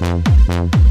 Mm-hmm.